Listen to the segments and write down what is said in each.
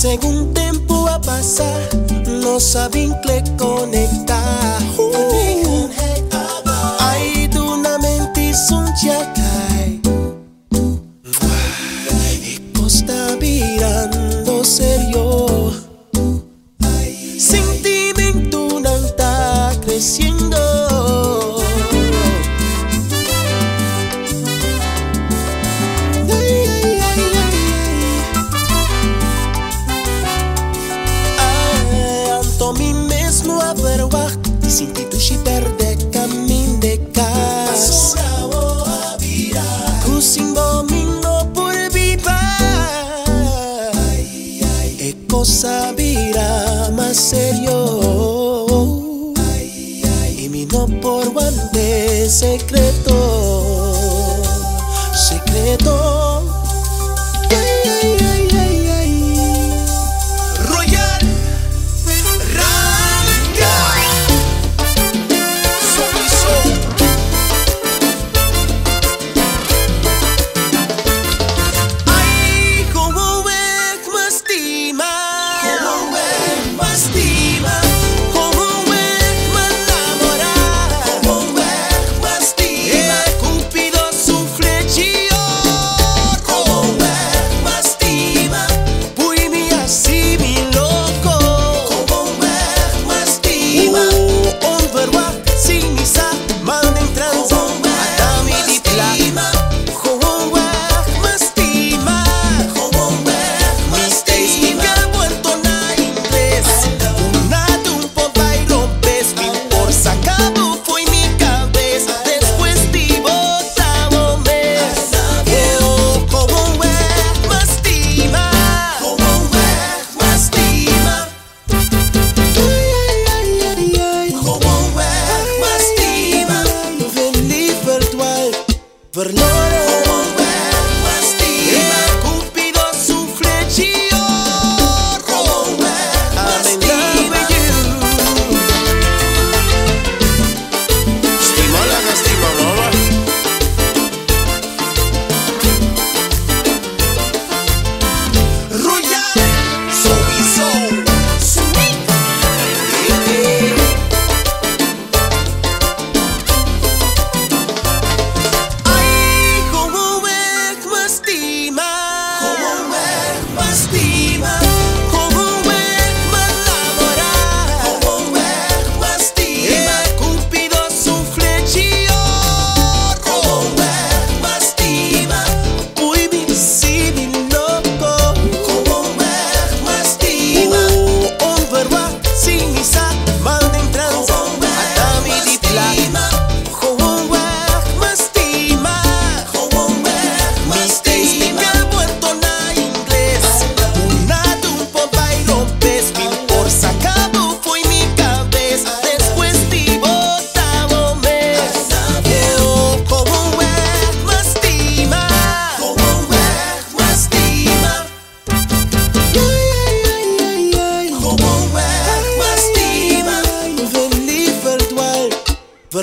Según tiempo a pasar, no saben vincle conecta. Hay tu d'una mente sunt costa Secret.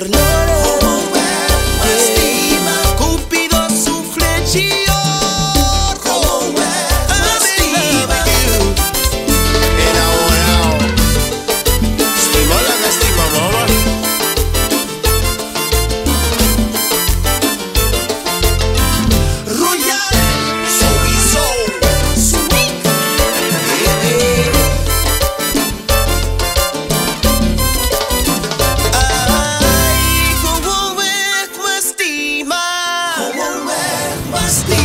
¡No! must be